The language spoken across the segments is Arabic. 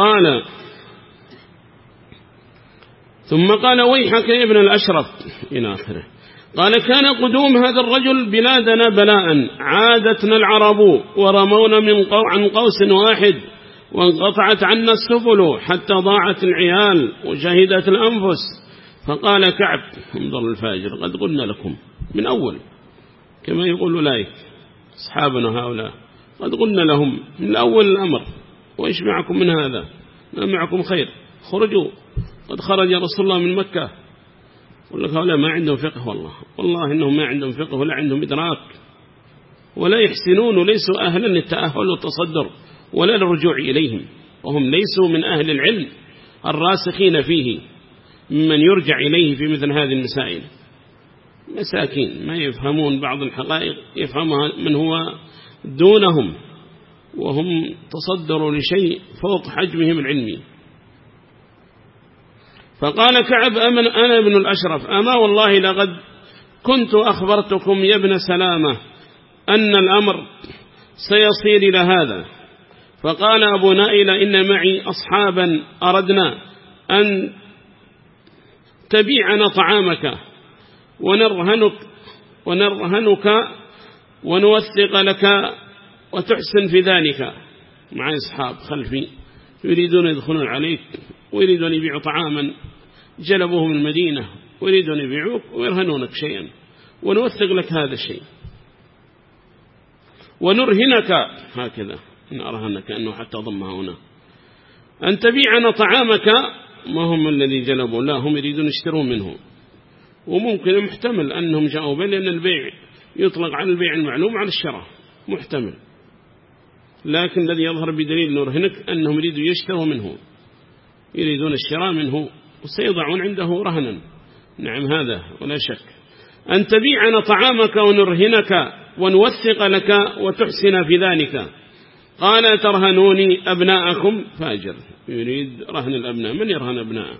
قال ثم قال ويحك يا ابن الأشرف إلى آخره. قال كان قدوم هذا الرجل بلادنا بلاء عادتنا العرب ورمونا من قو عن قوس واحد وانقطعت عنا السبل حتى ضاعت العيال وجهدت الأنفس. فقال كعب انظر الفاجر قد قلنا لكم من أول كما يقول أولئك أصحابنا هؤلاء قد قلنا لهم من أول الأمر. وإيش معكم من هذا؟ ما معكم خير. خرجوا. قد خرج رسول الله من مكة. يقول لك هؤلاء ما عندهم فقه والله. والله إنهم ما عندهم فقه ولا عندهم إدراك. ولا يحسنون وليسوا أهلا للتأهل والتصدر ولا الرجوع إليهم. وهم ليسوا من أهل العلم الراسخين فيه. ممن يرجع إليه في مثل هذه المسائل. مساكين. ما يفهمون بعض الحقائق. يفهمها من هو دونهم. وهم تصدروا لشيء فوق حجمهم العلمي. فقال كعب أمن أنا ابن الأشرف أما والله لقد كنت أخبرتكم يا ابن سلامة أن الأمر سيصير إلى هذا. فقال أبو نائل إن معي أصحابا أردنا أن تبيعنا طعامك ونرهنك ونرهنك ونوثق لك وتحسن في ذلك. مع أصحاب خلفي يريدون يدخلون عليك ويريدون يبيعوا طعاما جلبوه من المدينة ويريدون يبيعوك ويرهنونك شيئا. ونوثق لك هذا الشيء. ونرهنك. هكذا. إن أرهنك أنه حتى ضمها هنا. أن تبيعنا طعامك. ما هم الذي جلبوا؟ لا هم يريدون يشترون منه. وممكن محتمل أنهم جاءوا به لأن البيع يطلق على البيع المعلوم على الشراء. محتمل. لكن الذي يظهر بدليل نرهنك أنهم يريدوا يشتروا منه. يريدون الشراء منه وسيضعون عنده رهنا. نعم هذا ولا شك. أن تبيعنا طعامك ونرهنك ونوثق لك وتحسن في ذلك. قال ترهنوني أبناءكم؟ فاجر. يريد رهن الأبناء. من يرهن أبناءه؟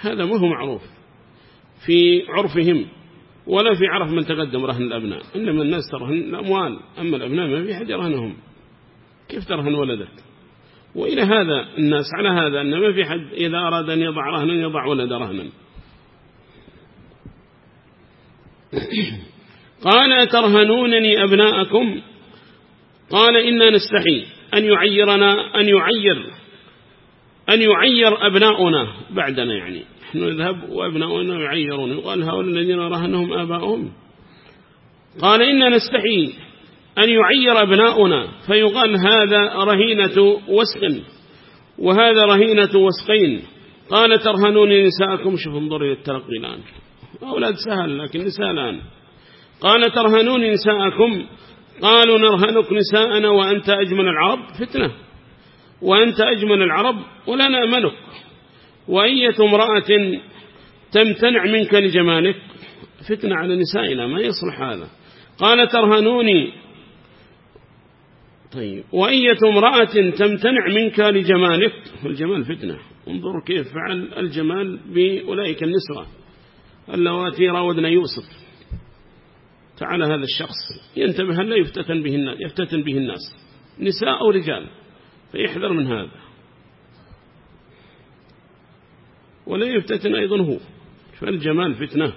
هذا ما هو معروف في عرفهم ولا في عرف من تقدم رهن الأبناء. إنما الناس ترهن الأموال. أما الأبناء ما في حد يرهنهم. كيف ترهن ولدك؟ وإلى هذا الناس على هذا أن ما في حد إذا أراد أن يضع رهنا يضع ولد رهنا. قال ترهنونني أبناءكم؟ قال إنا نستحي أن يعيرنا أن يعير أن يعير أبناؤنا بعدنا يعني. نحن نذهب وأبناؤنا يعيرون. يقال هؤلاء الذين رهنهم آباؤهم. قال إنا نستحي أن يعير أبناؤنا فيقال هذا رهينة وسق وهذا رهينة وسقين قال ترهنون نساءكم شوف انظر إلى الترقي الآن. أولاد سهل لكن نساء الآن. قال ترهنون نساءكم. قالوا نرهنك نساءنا وأنت أجمل العرب. فتنة. وأنت أجمل العرب ولا نأمنك وأية امرأة تمتنع منك لجمالك. فتنة على نسائنا ما يصلح هذا. قال ترهنوني طيب. وأية امرأة تمتنع منك لجمالك؟ الجمال فتنة. انظروا كيف فعل الجمال بأولئك النسوة اللواتي راودنا يوسف. تعالى هذا الشخص. ينتبه لا يفتتن به الناس, يفتتن به الناس. نساء أو رجال؟ فيحذر من هذا. ولا يفتتن أيضا هو. فالجمال فتنة.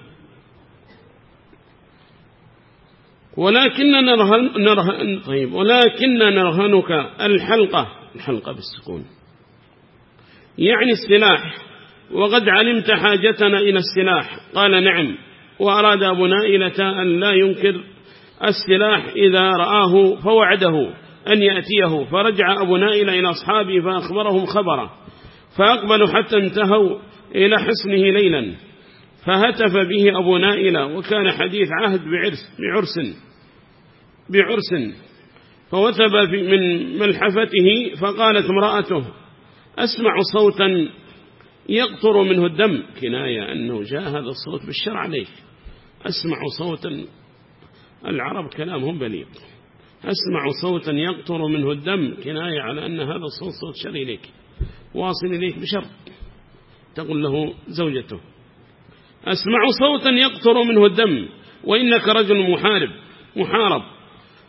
ولكننا نرهن, نرهن طيب ولكننا نرهنك الحلقة. الحلقة بالسكون. يعني السلاح. وقد علمت حاجتنا إلى السلاح. قال نعم. وأراد أبو نائلة أن لا ينكر السلاح إذا رآه فوعده أن يأتيه. فرجع أبو نائلة إلى أصحابه فأخبرهم خبره. فأقبلوا حتى انتهوا إلى حسنه ليلا. فهتف به أبو نائلة. وكان حديث عهد بعرس بعرس. بعرس فوثب من ملحفته فقالت امرأته أسمع صوتا يقطر منه الدم. كناية أنه جاء هذا الصوت بالشرع عليه أسمع صوتا العرب كلامهم بليغ. أسمع صوتا يقطر منه الدم. كناية على أن هذا الصوت صوت شر إليك واصل إليك بشر. تقول له زوجته أسمع صوتا يقطر منه الدم وإنك رجل محارب محارب.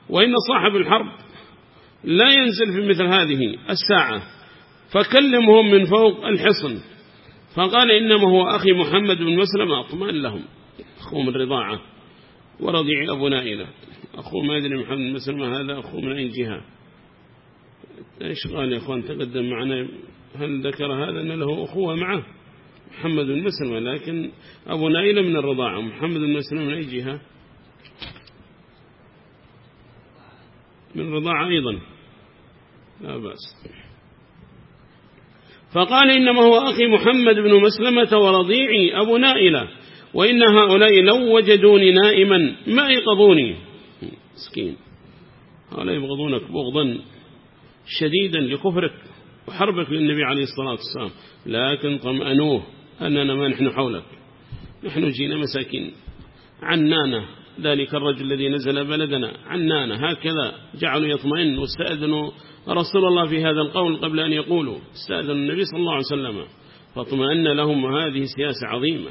وإن صاحب الحرب لا ينزل في مثل هذه الساعة. فكلمهم من فوق الحصن. فقال إنما هو أخي محمد بن مسلم أطمئن لهم. أخوه من رضاعة ورضيع أبو نائلة أخوه ما يدري محمد بن مسلم هذا أخوه من أي جهة. إيش قال يا أخوان؟ تقدم معنا. هل ذكر هذا أن له أخوة معه؟ محمد بن مسلم لكن أبو نائلة من الرضاعة. محمد بن مسلم من أي جهة؟ من رضاعة أيضا. لا بأس. فقال إنما هو أخي محمد بن مسلمة ورضيعي أبو نائلة. وإن هؤلاء لو وجدوني نائما ما يقضوني؟ مسكين. هؤلاء يبغضونك بغضا شديدا لكفرك وحربك للنبي عليه الصلاة والسلام. لكن طمأنوه أننا ما نحن حولك. نحن جينا مساكين. عنانا. ذلك الرجل الذي نزل بلدنا. عنانا هكذا. جعلوا يطمئن واستأذنوا رسول الله في هذا القول قبل أن يقولوا. استأذنوا النبي صلى الله عليه وسلم. فاطمأن لهم وهذه سياسة عظيمة.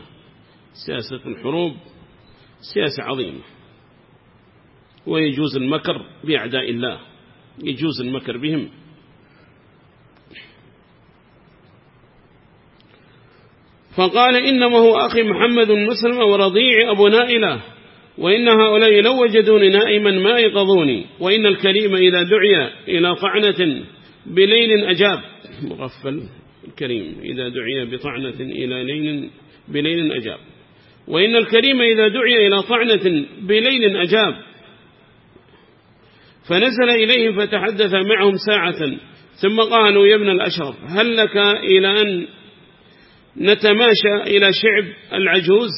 سياسة الحروب. سياسة عظيمة. ويجوز المكر بأعداء الله. يجوز المكر بهم. فقال إنما هو أخي محمد مسلم ورضيع أبو نائلة. وإن هؤلاء لو وجدوني نائما ما يقضوني وإن الكريم إذا دعي إلى طعنة بليل أجاب. مغفل الكريم إذا دعي بطعنة إلى ليل بليل أجاب. وإن الكريم إذا دعي إلى طعنة بليل أجاب. فنزل إليهم فتحدث معهم ساعة ثم قالوا يا ابن الأشرف هل لك إلى أن نتماشى إلى شعب العجوز؟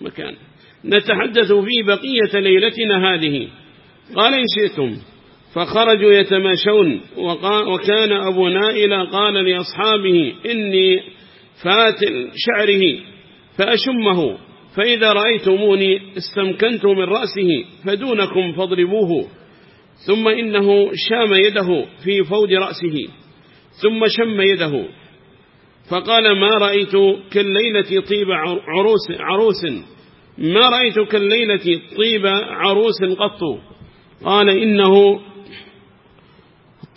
مكان. نتحدث في بقية ليلتنا هذه. قال إن شئتم. فخرجوا يتماشون. وكان أبو نائل قال لأصحابه إني فاتل شعره فأشمه. فإذا رأيتموني استمكنت من رأسه فدونكم فاضربوه. ثم إنه شام يده في فود رأسه. ثم شم يده. فقال ما رأيت كالليلة طيب عروس, عروس. ما رأيت كالليلة طيب عروس قط؟ قال إنه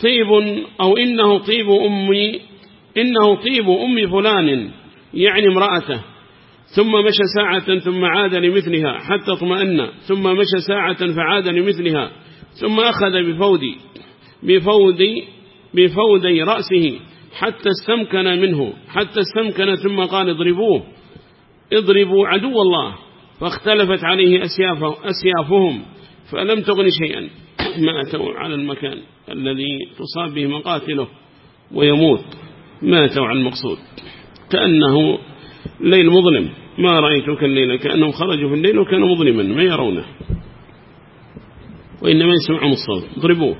طيب أو إنه طيب أمي إنه طيب أم فلان يعني امرأته. ثم مشى ساعة ثم عاد لمثلها حتى اطمأن. ثم مشى ساعة فعاد لمثلها. ثم أخذ بفودي بفودي بفودي رأسه حتى استمكن منه حتى استمكن ثم قال اضربوه اضربوا عدو الله. فاختلفت عليه أسيافه أسيافهم فلم تغن شيئا. ماتوا على المكان الذي تصاب به مقاتله ويموت ماتوا على المقصود. كأنه ليل مظلم. ما رأيتك الليلة كأنهم خرجوا في الليل وكانوا مظلما. ما يرونه؟ وإنما يسمعون الصوت. ضربوه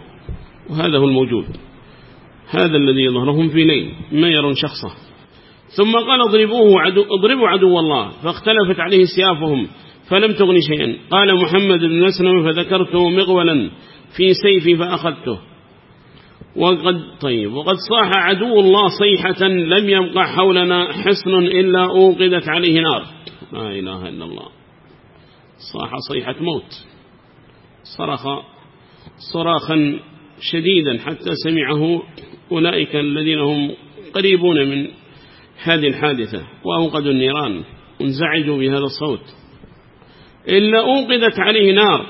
وهذا هو الموجود. هذا الذي يظهرهم في ليل. ما يرون شخصه. ثم قال اضربوه عدو اضربوا عدو الله فاختلفت عليه سيافهم فلم تغني شيئا. قال محمد بن مسلم فذكرته مغولا في سيفي فأخذته. وقد طيب وقد صاح عدو الله صيحة لم يبقى حولنا حصن إلا أوقدت عليه نار. لا إله إلا الله. صاح صيحة موت. صرخ صراخا شديدا حتى سمعه أولئك الذين هم قريبون من هذه الحادثة وأوقدوا النيران انزعجوا بهذا الصوت. إلا أوقدت عليه نار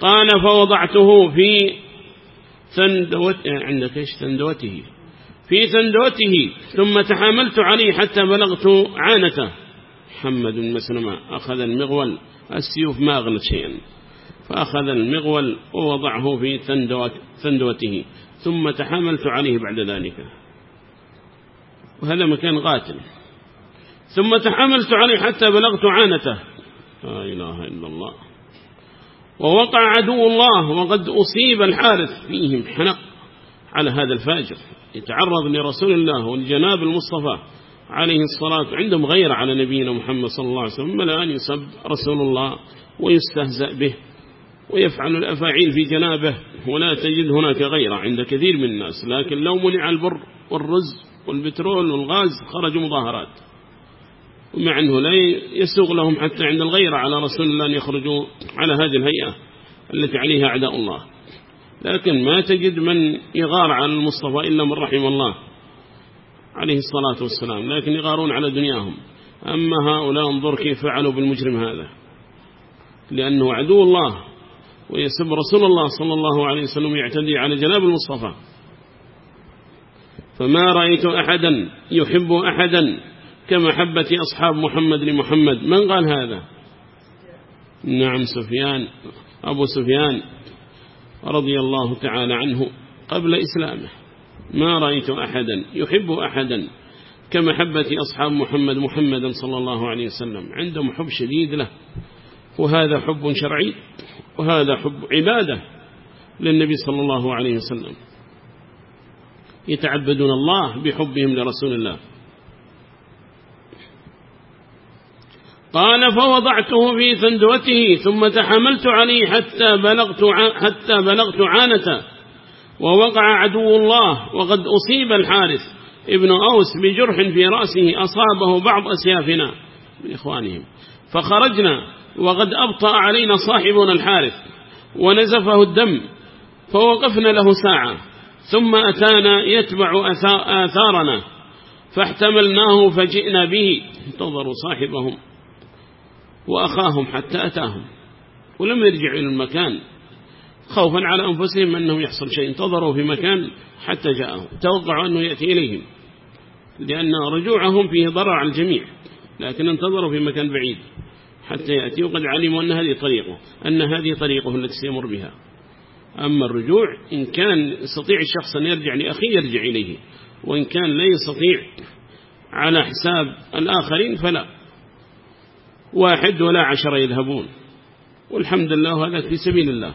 قال فوضعته في ثندوت عندك إيش؟ ثندوته. في ثندوته ثم تحاملت عليه حتى بلغت عانته. محمد مسلمة أخذ المغول السيوف ما أغلت شيئا. فأخذ المغول ووضعه في ثندوته ثم تحاملت عليه بعد ذلك. وهذا مكان قاتل. ثم تحملت عليه حتى بلغت عانته. لا إله إلا الله. ووقع عدو الله وقد أصيب الحارث فيهم حنق على هذا الفاجر. يتعرض لرسول الله والجناب المصطفى عليه الصلاة عندهم غير على نبينا محمد صلى الله عليه وسلم الآن يسب رسول الله ويستهزأ به ويفعل الأفاعيل في جنابه. ولا تجد هناك غيره عند كثير من الناس. لكن لو منع البر والرز والبترول والغاز خرجوا مظاهرات. ومع أنه لا يسوغ لهم حتى عند الغيرة على رسول الله أن يخرجوا على هذه الهيئة التي عليها أعداء الله. لكن ما تجد من يغار على المصطفى إلا من رحم الله عليه الصلاة والسلام لكن يغارون على دنياهم. أما هؤلاء انظر كيف فعلوا بالمجرم هذا. لأنه عدو الله ويسب رسول الله صلى الله عليه وسلم يعتدي على جناب المصطفى. فما رأيت أحدا يحب أحدا كمحبة أصحاب محمد لمحمد. من قال هذا؟ نعم سفيان أبو سفيان رضي الله تعالى عنه قبل إسلامه. ما رأيت أحدا يحب أحدا كمحبة أصحاب محمد محمدا صلى الله عليه وسلم. عندهم حب شديد له. وهذا حب شرعي وهذا حب عبادة للنبي صلى الله عليه وسلم. يتعبدون الله بحبهم لرسول الله. قال فوضعته في ثندوته ثم تحملت عليه حتى بلغت حتى بلغت عانته ووقع عدو الله وقد أصيب الحارث ابن أوس بجرح في رأسه أصابه بعض أسيافنا من إخوانهم. فخرجنا وقد أبطأ علينا صاحبنا الحارث ونزفه الدم فوقفنا له ساعة. ثم أتانا يتبع آثارنا فاحتملناه فجئنا به. انتظروا صاحبهم وأخاهم حتى أتاهم ولم يرجعوا إلى المكان خوفا على أنفسهم أنه يحصل شيء. انتظروا في مكان حتى جاءهم. توقعوا أنه يأتي إليهم لأن رجوعهم فيه ضرر على الجميع. لكن انتظروا في مكان بعيد حتى يأتي. وقد علموا أن هذه طريقه أن هذه طريقه التي سيمر بها. أما الرجوع إن كان يستطيع الشخص أن يرجع لأخيه يرجع إليه. وإن كان لا يستطيع على حساب الآخرين فلا. واحد ولا عشر يذهبون. والحمد لله هذا في سبيل الله.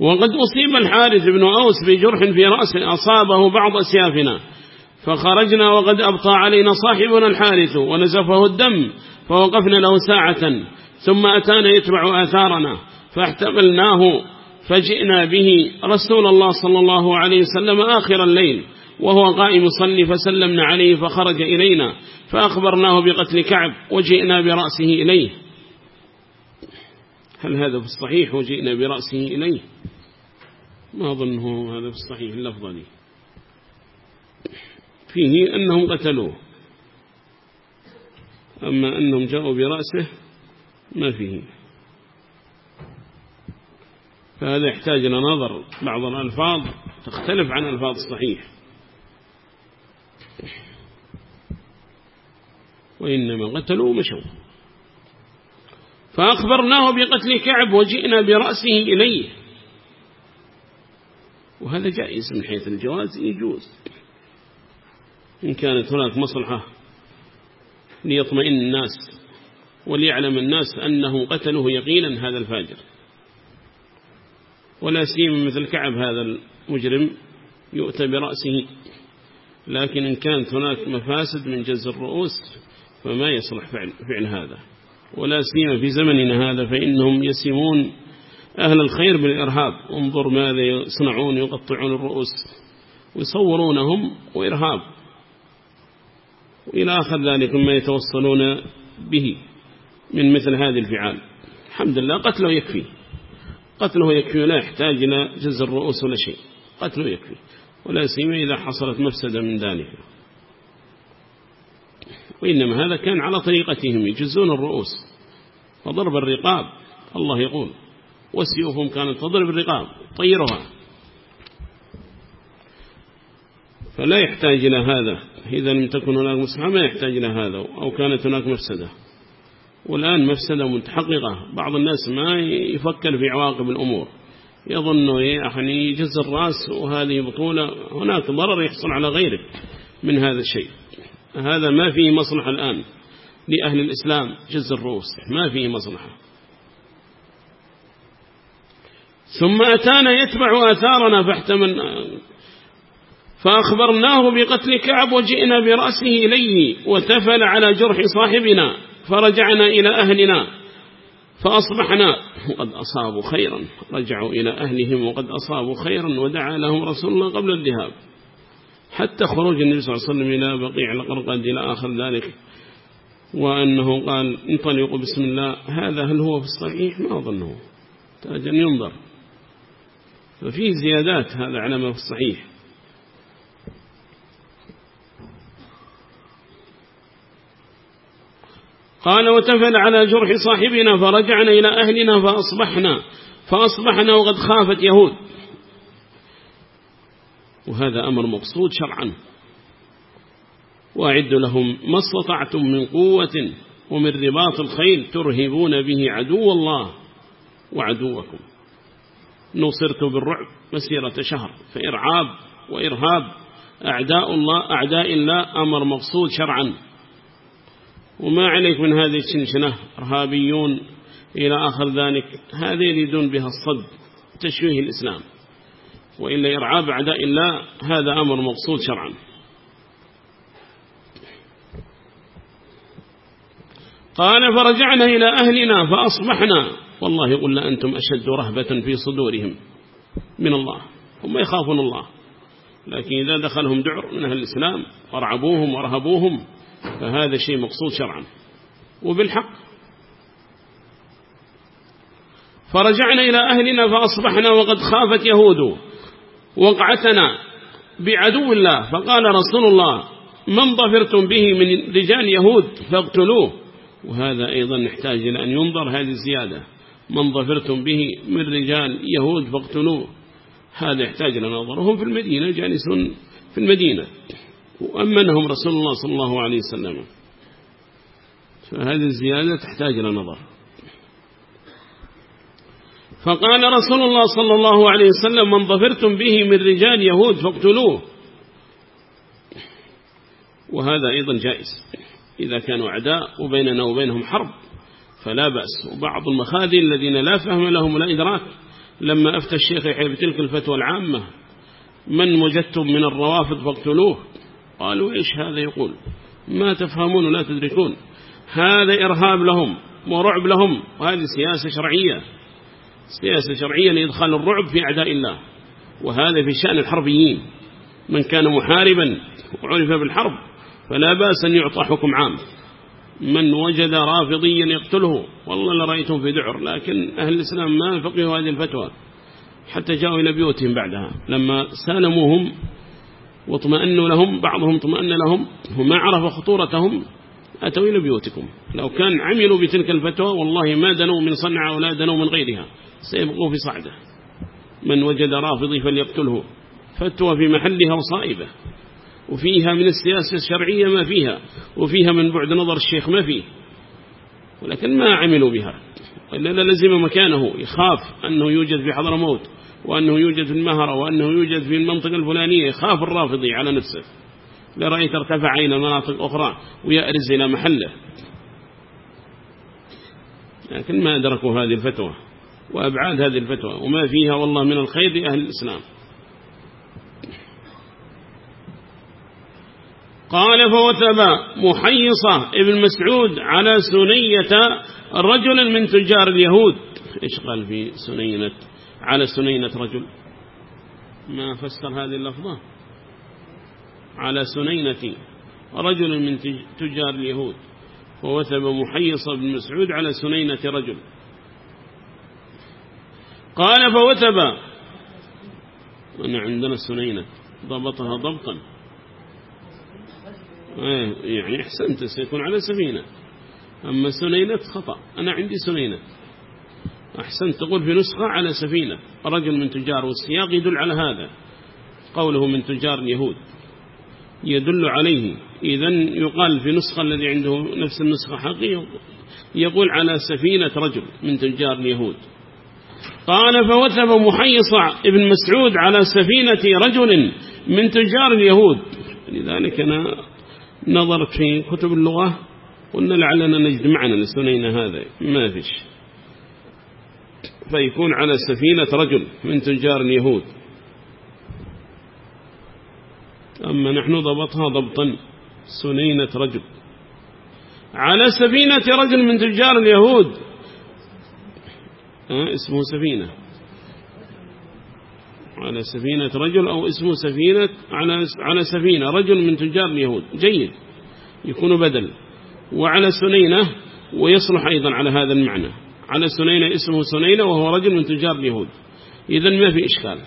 وقد أصيب الحارث بن أوس بجرح في رأسه أصابه بعض أسيافنا. فخرجنا وقد أبطى علينا صاحبنا الحارث ونزفه الدم فوقفنا له ساعة. ثم أتانا يتبع آثارنا. فاحتملناه فجئنا به رسول الله صلى الله عليه وسلم آخر الليل وهو قائم صلي فسلمنا عليه فخرج إلينا فأخبرناه بقتل كعب وجئنا برأسه إليه. هل هذا في الصحيح وجئنا برأسه إليه؟ ما أظنه هذا في الصحيح اللفظة لي. فيه أنهم قتلوه. أما أنهم جاءوا برأسه ما فيه. فهذا يحتاج إلى نظر بعض الألفاظ تختلف عن ألفاظ الصحيح. وإنما قتلوا مشوا فأخبرناه بقتل كعب وجئنا برأسه إليه. وهذا جائز من حيث الجواز يجوز. إن كانت هناك مصلحة ليطمئن الناس وليعلم الناس أنه قتله يقينا هذا الفاجر. ولا سيما مثل كعب هذا المجرم يؤتى برأسه. لكن إن كانت هناك مفاسد من جز الرؤوس فما يصلح فعل, فعل هذا. ولا سيما في زمننا هذا فإنهم يسمون أهل الخير بالإرهاب. انظر ماذا يصنعون يقطعون الرؤوس. ويصورونهم وإرهاب. وإلى آخر ذلك مما يتوصلون به من مثل هذه الفعال. الحمد لله قتله يكفي. قتله يكفي لا يحتاج إلى جز الرؤوس ولا شيء. قتله يكفي. ولا سيما إذا حصلت مفسدة من ذلك. وإنما هذا كان على طريقتهم يجزون الرؤوس. وضرب الرقاب الله يقول. وسيوفهم كانت تضرب الرقاب طيرها. فلا يحتاج إلى هذا. إذا لم تكن هناك مصلحة ما يحتاج إلى هذا. أو كانت هناك مفسدة. والآن مفسدة متحققة. بعض الناس ما يفكر في عواقب الأمور. يظن يعني يجز الرأس وهذه بطولة. هناك ضرر يحصل على غيرك من هذا الشيء. هذا ما فيه مصلحة الآن لأهل الإسلام جز الرؤوس. ما فيه مصلحة. ثم أتانا يتبع آثارنا فاحتمل. فأخبرناه بقتل كعب وجئنا برأسه إليه وتفل على جرح صاحبنا. فرجعنا إلى أهلنا فأصبحنا وقد أصابوا خيرا رجعوا إلى أهلهم وقد أصابوا خيرا ودعا لهم رسول الله قبل الذهاب. حتى خروج النبي صلى الله عليه وسلم إلى بقيع القرقد إلى آخر ذلك وأنه قال انطلقوا بسم الله هذا هل هو في الصحيح؟ ما أظنه. تاج أن ينظر. ففيه زيادات هذا على ما في الصحيح. قال وتفل على جرح صاحبنا فرجعنا إلى أهلنا فأصبحنا فأصبحنا وقد خافت يهود. وهذا أمر مقصود شرعا. وأعد لهم ما استطعتم من قوة ومن رباط الخيل ترهبون به عدو الله وعدوكم. نصرت بالرعب مسيرة شهر فإرعاب وإرهاب. أعداء الله أعداء الله أمر مقصود شرعا. وما عليك من هذه الشنشنة إرهابيون إلى آخر ذلك. هذه يريدون بها الصد تشويه الإسلام. وإلا إرعاب أعداء الله هذا أمر مقصود شرعا. قال فرجعنا إلى أهلنا فأصبحنا. والله قلنا أنتم أشد رهبة في صدورهم من الله هم يخافون الله. لكن إذا دخلهم دعر من أهل الإسلام ورعبوهم ورهبوهم فهذا شيء مقصود شرعا. وبالحق. فرجعنا إلى أهلنا فأصبحنا وقد خافت يهود وقعتنا بعدو الله. فقال رسول الله من ظفرتم به من رجال يهود فاقتلوه. وهذا أيضا نحتاج إلى أن ينظر هذه الزيادة. من ظفرتم به من رجال يهود فاقتلوه. هذا يحتاج إلى نظر. وهم في المدينة جالسون في المدينة. وأمنهم رسول الله صلى الله عليه وسلم فهذه الزيادة تحتاج إلى نظر. فقال رسول الله صلى الله عليه وسلم من ظفرتم به من رجال يهود فاقتلوه. وهذا أيضا جائز. إذا كانوا أعداء وبيننا وبينهم حرب فلا بأس. وبعض المخاذل الذين لا فهم لهم ولا إدراك لما أفتى الشيخ يحيى بتلك الفتوى العامة من وجدتم من الروافض فاقتلوه. قالوا إيش هذا؟ يقول ما تفهمون ولا تدركون. هذا إرهاب لهم ورعب لهم وهذه سياسة شرعية. سياسة شرعية لإدخال الرعب في أعداء الله وهذا في شأن الحربيين. من كان محاربا وعرف بالحرب فلا بأس أن يعطى حكم عام. من وجد رافضيا يقتله والله لرأيتم في ذعر لكن أهل الإسلام ما فقهوا هذه الفتوى. حتى جاءوا إلى بيوتهم بعدها. لما سالموهم واطمأنوا لهم بعضهم اطمأن لهم. وما عرف خطورتهم أتوا إلى بيوتكم. لو كان عملوا بتلك الفتوى والله ما دنوا من صنع ولا دنوا من غيرها. سيبقوا في صعدة. من وجد رافضي فليقتله. فتوى في محلها وصائبة. وفيها من السياسة الشرعية ما فيها. وفيها من بعد نظر الشيخ ما فيه. ولكن ما عملوا بها. إلا لزم مكانه. يخاف أنه يوجد في حضر موت وأنه يوجد في المهرة وأنه يوجد في المنطقة الفلانية يخاف الرافضي على نفسه. لرأيت ارتفع إلى مناطق أخرى ويأرز إلى محله. لكن ما أدركوا هذه الفتوى وأبعاد هذه الفتوى وما فيها والله من الخير لأهل الإسلام. قال فوتب محيصة ابن مسعود على سنية رجل من تجار اليهود. إيش قال في سنينة؟ على سنينة رجل. ما فسر هذه اللفظة. على سنينة رجل من تجار اليهود. ووثب محيصة بن مسعود على سنينة رجل. قال فوثب. أنا عندنا سنينة. ضبطها ضبطا. إيه، يعني أحسنت سيكون على سفينة. أما سنينة خطأ. أنا عندي سنينة. أحسنت. تقول في نسخة على سفينة. رجل من تجار والسياق يدل على هذا. قوله من تجار اليهود يدل عليه. إذا يقال في نسخة الذي عنده نفس النسخة حقيقة يقول على سفينة رجل من تجار اليهود قال فوثب محيص ابن مسعود على سفينة رجل من تجار اليهود لذلك أنا نظرت في كتب اللغة. قلنا لعلنا نجد معنا لسنين هذا. ما فيش. فيكون على سفينة رجل من تجار اليهود. أما نحن ضبطها ضبطا سنينة رجل. على سفينة رجل من تجار اليهود. اسمه سفينة. على سفينة رجل أو اسمه سفينة على على سفينة رجل من تجار اليهود. جيد. يكون بدل. وعلى سنينة ويصلح أيضا على هذا المعنى. على سنينة اسمه سنينة وهو رجل من تجار اليهود. إذا ما في إشكال.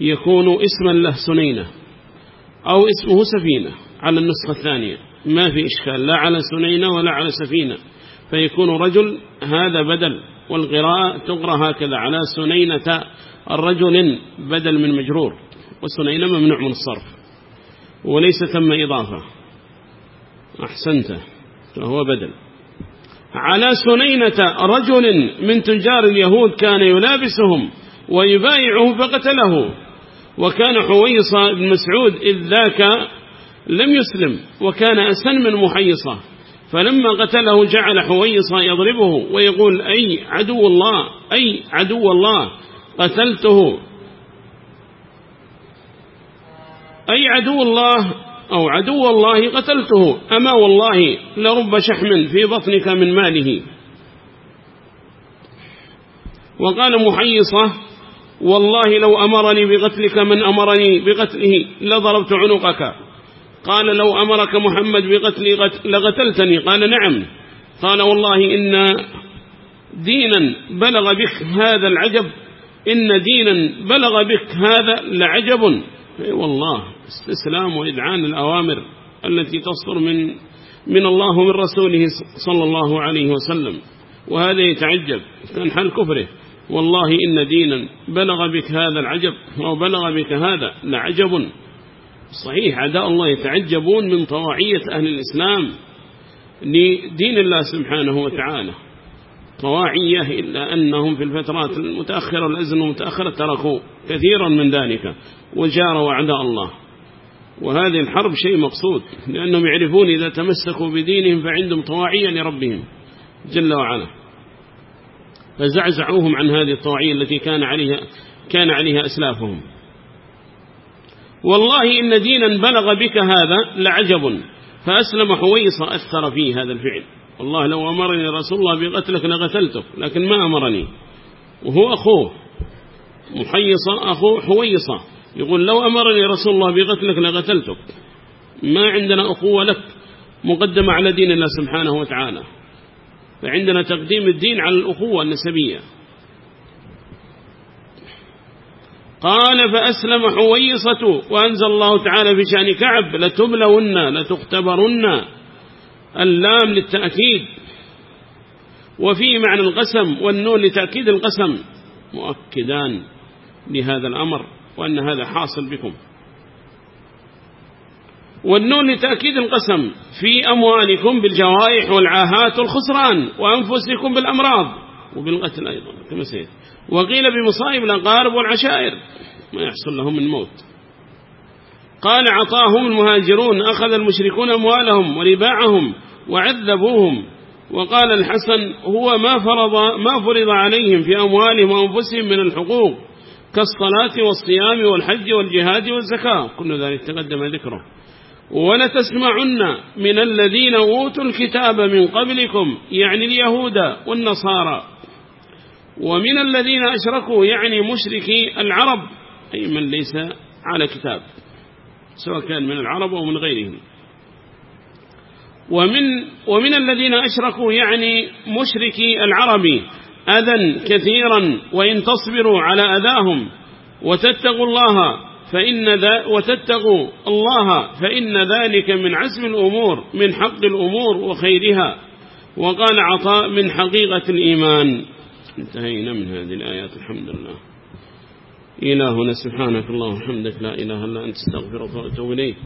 يكون اسما له سنينة أو اسمه سفينة على النسخة الثانية. ما في إشكال لا على سنينة ولا على سفينة. فيكون رجل هذا بدل والقراءة تقرأ هكذا على سنينة الرجل بدل من مجرور والسنينة ممنوع من الصرف وليس ثم إضافة. أحسنت فهو بدل. على سنينة رجل من تجار اليهود كان يلابسهم ويبايعه فقتله. وكان حويصة بن مسعود إذ ذاك لم يسلم وكان أسن من محيصة. فلما قتله جعل حويصة يضربه ويقول أي عدو الله أي عدو الله قتلته. أي عدو الله أو عدو الله قتلته. أما والله لرب شحم في بطنك من ماله. وقال محيصة والله لو أمرني بقتلك من أمرني بقتله لضربت عنقك. قال لو أمرك محمد بقتلي لقتلتني. قال نعم. قال والله إن دينا بلغ بك هذا العجب. إن دينا بلغ بك هذا لعجب. والله استسلام وإذعان الأوامر التي تصدر من من الله ومن رسوله صلى الله عليه وسلم. وهذا يتعجب كان حال كفره. والله إن دينا بلغ بك هذا العجب أو بلغ بك هذا لعجب. صحيح عداء الله يتعجبون من طواعية أهل الإسلام لدين الله سبحانه وتعالى. طواعية إلا أنهم في الفترات المتأخرة والأزن المتأخرة تركوا كثيرا من ذلك وجاروا أعداء الله. وهذه الحرب شيء مقصود لأنهم يعرفون إذا تمسكوا بدينهم فعندهم طواعية لربهم جل وعلا. فزعزعوهم عن هذه الطواعية التي كان عليها كان عليها أسلافهم. والله إن دينا بلغ بك هذا لعجب فأسلم حويص أثر فيه هذا الفعل. والله لو أمرني رسول الله بقتلك لقتلتك لكن ما أمرني. وهو أخوه محيصة أخوه حويصة. يقول لو أمرني رسول الله بقتلك لقتلتك ما عندنا أخوة لك مقدمة على دين الله سبحانه وتعالى. فعندنا تقديم الدين على الأخوة النسبية. قال فأسلم حويصة وأنزل الله تعالى في شأن كعب لتبلون لتختبرن اللام للتأكيد وفي معنى القسم والنون لتأكيد القسم مؤكدان لهذا الأمر وأن هذا حاصل بكم. والنون لتأكيد القسم في أموالكم بالجوائح والعاهات والخسران وأنفسكم بالأمراض وبالقتل أيضا كما سيد وقيل بمصائب الأقارب والعشائر ما يحصل لهم من موت. قال عطاهم المهاجرون أخذ المشركون أموالهم ورباعهم وعذبوهم. وقال الحسن هو ما فرض ما فرض عليهم في أموالهم وأنفسهم من الحقوق كالصلاة والصيام والحج والجهاد والزكاة. كل ذلك تقدم ذكره. ولتسمعن من الذين أوتوا الكتاب من قبلكم يعني اليهود والنصارى. ومن الذين أشركوا يعني مشركي العرب أي من ليس على كتاب. سواء كان من العرب أو من غيرهم. ومن, ومن الذين أشركوا يعني مشركي العرب أذى كثيرا وإن تصبروا على أذاهم وتتقوا الله فإن ذا وتتقوا الله فإن ذلك من عزم الأمور من حق الأمور وخيرها. وقال عطاء من حقيقة الإيمان. انتهينا من هذه الآيات الحمد لله. إلهنا سبحانك الله وحمدك لا إله إلا أنت استغفرك وأتوب إليك.